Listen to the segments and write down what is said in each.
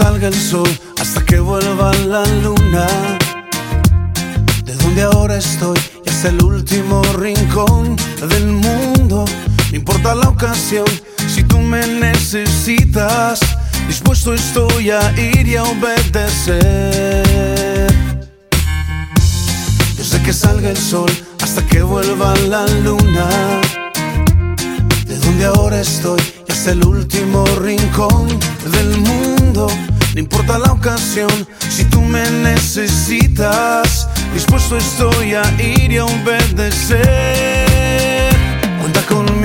Salga el sol hasta que vuelva la luna. De donde ahora estoy hasta el último rincón importa la ocasión, si tú me necesitas, dispuesto estoy a ir y a obedecer. Desde que salga el sol hasta que vuelva la luna. De donde ahora estoy y hasta el último rincón del mundo. No importa la ocasión, si tú me necesitas, dispuesto estoy a ir y a obedecer.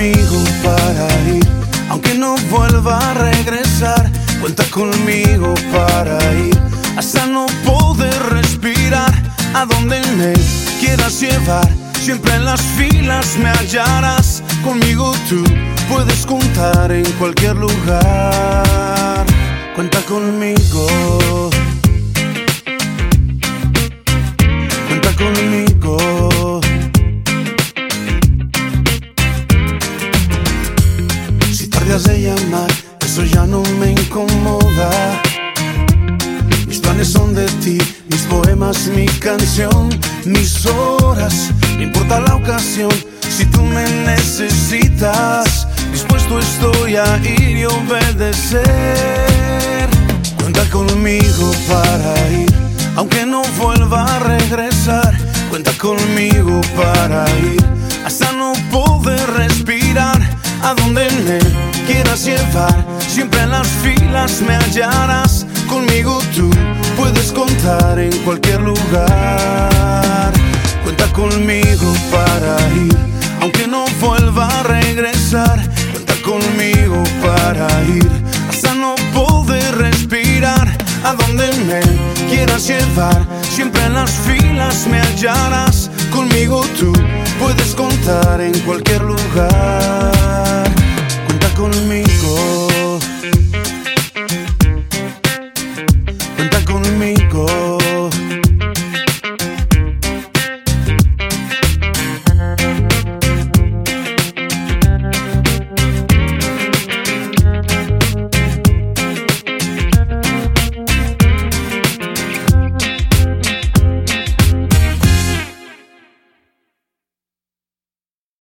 Conmigo para ir, aunque no vuelva a regresar. Cuenta conmigo para ir, hasta no poder respirar. A donde me quieras llevar, siempre en las filas me hallarás. Conmigo tú puedes contar en cualquier lugar. Cuenta conmigo. Tardas de llamar, eso ya no me incomoda. Mis planes son de ti, mis poemas, mi canción, mis horas. No importa la ocasión, si tú me necesitas, dispuesto estoy a ir y obedecer. Cuenta conmigo para ir, aunque no vuelva a regresar. Cuenta conmigo para ir, hasta no poder respirar. A donde me quieras llevar, siempre en las filas me hallarás. Conmigo tú puedes contar en cualquier lugar. Cuenta conmigo para ir, aunque no vuelva a regresar. Cuenta conmigo para ir, hasta no poder respirar. A donde me quieras llevar, siempre en las filas me hallarás. Conmigo tú puedes contar en cualquier lugar. conmigo.